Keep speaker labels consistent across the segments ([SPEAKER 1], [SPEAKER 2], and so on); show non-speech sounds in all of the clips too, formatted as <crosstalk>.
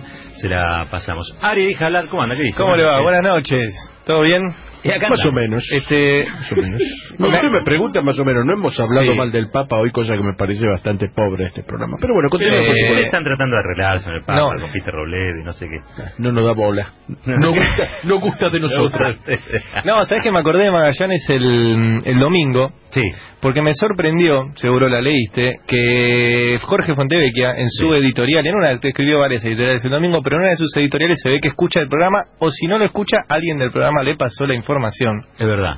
[SPEAKER 1] se la pasamos. Ari Jalar, ¿cómo anda? ¿Qué dice?
[SPEAKER 2] ¿Cómo le va? Buenas noches. ¿Todo bien?
[SPEAKER 1] Y acá
[SPEAKER 3] Más
[SPEAKER 1] anda.
[SPEAKER 3] o menos.
[SPEAKER 2] Este,
[SPEAKER 3] Más o menos. <laughs> No, usted me pregunta más o menos. No hemos hablado
[SPEAKER 2] Sí.
[SPEAKER 3] mal del Papa hoy, cosa que me parece bastante pobre este programa. Pero bueno, continuemos.
[SPEAKER 2] Eh,
[SPEAKER 3] con-
[SPEAKER 1] le están tratando de arreglarse en el Papa,
[SPEAKER 2] no.
[SPEAKER 1] con Peter Robledo y no sé qué.
[SPEAKER 3] No nos da bola. No gusta, no gusta de <laughs> nosotros.
[SPEAKER 2] no, ¿sabes que me acordé de Magallanes el, el domingo?
[SPEAKER 1] sí,
[SPEAKER 2] Porque me sorprendió, seguro la leíste, que Jorge Fontevecchia en su
[SPEAKER 1] Sí.
[SPEAKER 2] editorial, en una te escribió varias editoriales el domingo, pero en una de sus editoriales se ve que escucha el programa, o si no lo escucha, alguien del programa le pasó la información.
[SPEAKER 1] es verdad.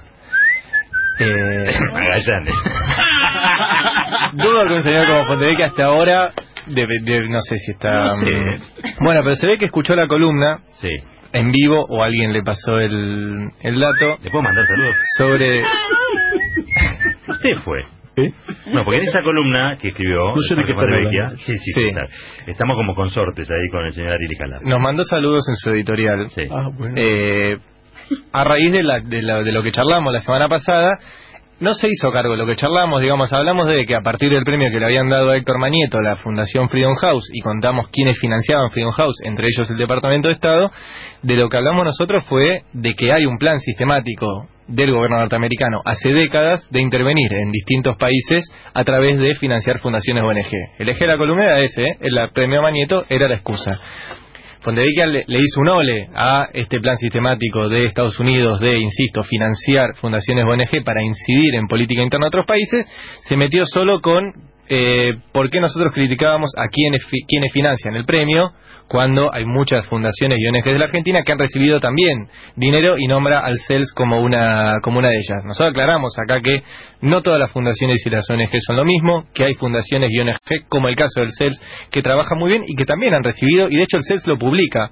[SPEAKER 2] Eh, <coughs>
[SPEAKER 1] Magallanes. <laughs>
[SPEAKER 2] dudo que un señor como Fontevecchia hasta ahora, debe- debe- no sé si está...
[SPEAKER 1] No sé.
[SPEAKER 2] mm, Bueno, pero se ve que escuchó la columna
[SPEAKER 1] Sí.
[SPEAKER 2] en vivo o alguien le pasó el, el dato
[SPEAKER 1] ¿Le puedo mandar saludos?
[SPEAKER 2] sobre... <laughs>
[SPEAKER 1] Usted fue.
[SPEAKER 3] ¿Eh?
[SPEAKER 1] No, porque en esa columna que escribió
[SPEAKER 3] No sé de qué
[SPEAKER 1] sí, sí,
[SPEAKER 2] Sí.
[SPEAKER 1] estamos como consortes ahí con el señor Ari Jalar.
[SPEAKER 2] Nos mandó saludos en su editorial.
[SPEAKER 1] Sí.
[SPEAKER 3] Ah, bueno.
[SPEAKER 2] Eh, a raíz de, la- de, la- de lo que charlamos la semana pasada, no se hizo cargo de lo que charlamos, digamos, hablamos de que a partir del premio que le habían dado a Héctor Manieto, la Fundación Freedom House, y contamos quiénes financiaban Freedom House, entre ellos el Departamento de Estado, de lo que hablamos nosotros fue de que hay un plan sistemático del gobierno norteamericano hace décadas de intervenir en distintos países a través de financiar fundaciones ONG. El eje de la columna era ese, ¿eh? el premio Manieto era la excusa. Fontevecchia le, le hizo un ole a este plan sistemático de Estados Unidos de, insisto, financiar fundaciones ONG para incidir en política interna de otros países, se metió solo con eh, por qué nosotros criticábamos a quienes, fi- quienes financian el premio cuando hay muchas fundaciones y ONGs de la Argentina que han recibido también dinero y nombra al CELS como una, como una de ellas. Nosotros aclaramos acá que no todas las fundaciones y las ONG son lo mismo, que hay fundaciones y ONG, como el caso del CELS, que trabajan muy bien y que también han recibido, y de hecho el CELS lo publica,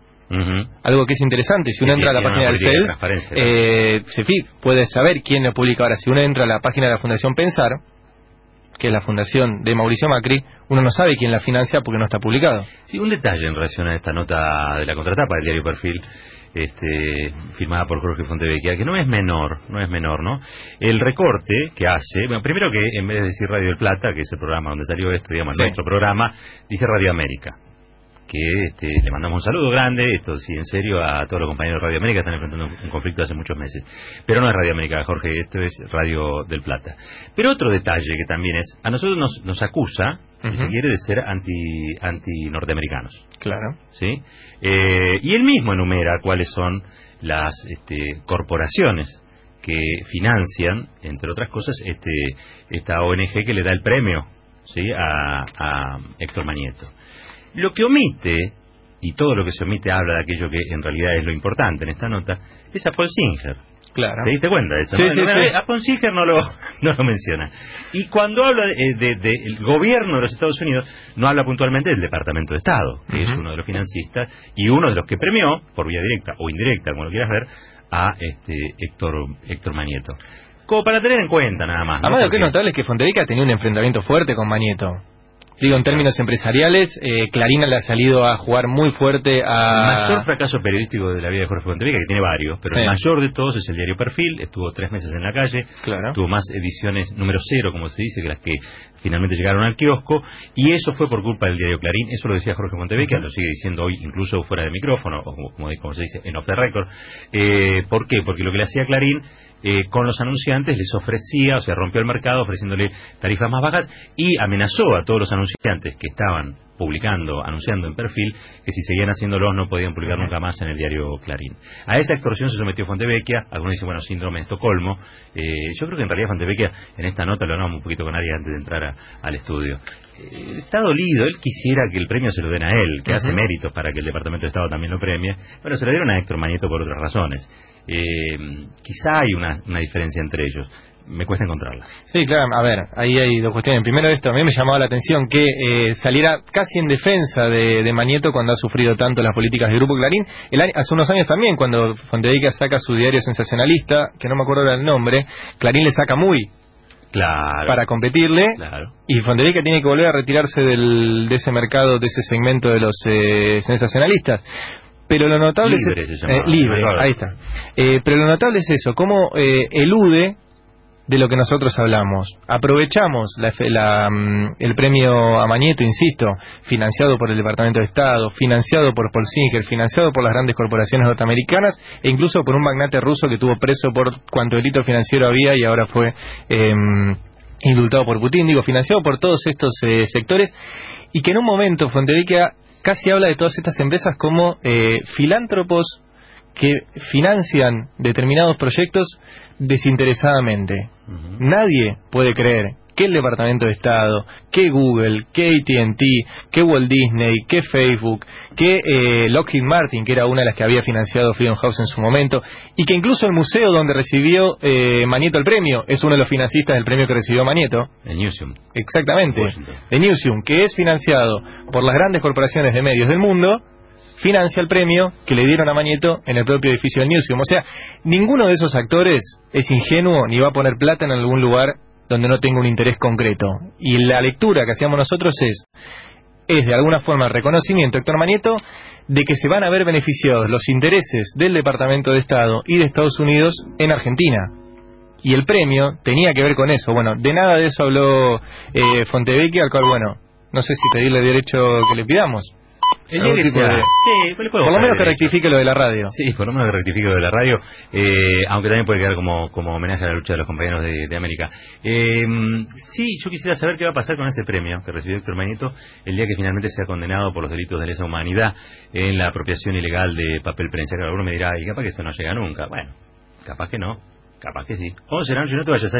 [SPEAKER 2] algo que es interesante. Si uno entra a la página del CELS,
[SPEAKER 1] transparencia,
[SPEAKER 2] eh, se puede saber quién lo publica. Ahora, si uno entra a la página de la Fundación Pensar, que es la fundación de Mauricio Macri, uno no sabe quién la financia porque no está publicado.
[SPEAKER 1] Sí, un detalle en relación a esta nota de la contratapa del diario Perfil, este, firmada por Jorge Fontevecchia, que no es menor, no es menor, ¿no? El recorte que hace, bueno, primero que en vez de decir Radio del Plata, que es el programa donde salió esto, digamos,
[SPEAKER 2] Sí.
[SPEAKER 1] nuestro programa, dice Radio América. Que este, le mandamos un saludo grande, esto sí, en serio, a todos los compañeros de Radio América, están enfrentando un, conflicto hace muchos meses. Pero no es Radio América, Jorge, esto es Radio del Plata. Pero otro detalle que también es, a nosotros nos, nos acusa, si
[SPEAKER 2] Ujú.
[SPEAKER 1] se quiere, de ser anti, anti norteamericanos.
[SPEAKER 2] Claro.
[SPEAKER 1] ¿sí? Eh, y él mismo enumera cuáles son las este, corporaciones que financian, entre otras cosas, este, esta ONG que le da el premio ¿sí? a, a Héctor Manieto. Lo que omite, y todo lo que se omite habla de aquello que en realidad es lo importante en esta nota, es a Paul Singer.
[SPEAKER 2] Claro.
[SPEAKER 1] ¿Te diste cuenta de eso?
[SPEAKER 2] Sí,
[SPEAKER 1] no?
[SPEAKER 2] sí.
[SPEAKER 1] A Paul Singer no lo, <laughs> no lo menciona. Y cuando habla del de, de- el gobierno de los Estados Unidos, no habla puntualmente del Departamento de Estado, que es uno de los financistas y uno de los que premió, por vía directa o indirecta, como lo quieras ver, a este Héctor, Héctor Manieto. Como para tener en cuenta nada más. ¿no?
[SPEAKER 2] Además, lo que es notable es que Fontevecchia tenía un enfrentamiento fuerte con Manieto. Digo, en términos empresariales, eh, Clarina le ha salido a jugar muy fuerte
[SPEAKER 1] El
[SPEAKER 2] a...
[SPEAKER 1] mayor fracaso periodístico de la vida de Jorge Fontevecchia, que tiene varios, pero
[SPEAKER 2] Sí.
[SPEAKER 1] el mayor de todos es el diario Perfil, estuvo tres meses en la calle,
[SPEAKER 2] Claro.
[SPEAKER 1] tuvo más ediciones número cero, como se dice, que las que finalmente llegaron al kiosco, y eso fue por culpa del diario Clarín, eso lo decía Jorge Fontevecchia, lo sigue diciendo hoy incluso fuera de micrófono, o como se dice, en off the record. Eh, ¿Por qué? Porque lo que le hacía Clarín eh, con los anunciantes les ofrecía, o sea, rompió el mercado ofreciéndole tarifas más bajas y amenazó a todos los anunciantes que estaban publicando, anunciando en perfil, que si seguían haciéndolos no podían publicar nunca más en el diario Clarín. A esa extorsión se sometió Fontevecchia, algunos dicen, bueno, síndrome de Estocolmo. Eh, yo creo que en realidad Fontevecchia, en esta nota lo hablamos un poquito con Ari antes de entrar a- al estudio. Eh, está dolido, él quisiera que el premio se lo den a él, que hace méritos para que el Departamento de Estado también lo premie. Bueno, se lo dieron a Héctor Manieto por otras razones. Eh, quizá hay una, una diferencia entre ellos. Me cuesta encontrarla.
[SPEAKER 2] Sí, claro, a ver, ahí hay dos cuestiones. Primero esto, a mí me llamaba la atención que eh, saliera casi en defensa de, de Manieto cuando ha sufrido tanto las políticas del Grupo Clarín. El año- hace unos años también, cuando Fontevecchia saca su diario sensacionalista, que no me acuerdo ahora el nombre, Clarín le saca muy
[SPEAKER 1] Claro.
[SPEAKER 2] para competirle
[SPEAKER 1] Claro.
[SPEAKER 2] y Fontevecchia tiene que volver a retirarse del, de ese mercado, de ese segmento de los eh, sensacionalistas. Pero lo notable
[SPEAKER 1] Libre
[SPEAKER 2] es...
[SPEAKER 1] se
[SPEAKER 2] eh, libre, ahí está. Eh, pero lo notable es eso, cómo eh, elude de lo que nosotros hablamos. Aprovechamos la, la, mm, el premio a Mañeto, insisto, financiado por el Departamento de Estado, financiado por Paul Singer, financiado por las grandes corporaciones norteamericanas e incluso por un magnate ruso que tuvo preso por cuanto delito financiero había y ahora fue eh, indultado por Putin, digo, financiado por todos estos eh, sectores y que en un momento Fontevecchia casi habla de todas estas empresas como eh, filántropos que financian determinados proyectos desinteresadamente. Nadie puede creer que el Departamento de Estado, que Google, que ATT, que Walt Disney, que Facebook, que eh, Lockheed Martin, que era una de las que había financiado Freedom House en su momento, y que incluso el museo donde recibió eh, Manieto el premio es uno de los financistas del premio que recibió Manieto.
[SPEAKER 1] El Newseum.
[SPEAKER 2] Exactamente. El Newseum, que es financiado por las grandes corporaciones de medios del mundo, financia el premio que le dieron a Manieto en el propio edificio del Newseum. O sea, ninguno de esos actores es ingenuo ni va a poner plata en algún lugar donde no tenga un interés concreto. Y la lectura que hacíamos nosotros es, es de alguna forma el reconocimiento, Héctor Manieto, de que se van a ver beneficiados los intereses del Departamento de Estado y de Estados Unidos en Argentina. Y el premio tenía que ver con eso. Bueno, de nada de eso habló eh, Fontevecchia, al cual, bueno, no sé si pedirle derecho que le pidamos.
[SPEAKER 1] El
[SPEAKER 2] tipo de-
[SPEAKER 1] Sí, le puedo
[SPEAKER 2] Por lo menos que rectifique lo de la radio.
[SPEAKER 1] Sí, por lo menos que rectifique lo de la radio, eh, aunque también puede quedar como, como homenaje a la lucha de los compañeros de, de América. Eh, sí, yo quisiera saber qué va a pasar con ese premio que recibió Héctor Manito el día que finalmente sea condenado por los delitos de lesa humanidad en la apropiación ilegal de papel prensa. Alguno me dirá, y capaz que eso no llega nunca. Bueno, capaz que no, capaz que sí. 11 de la noche, no te vayas a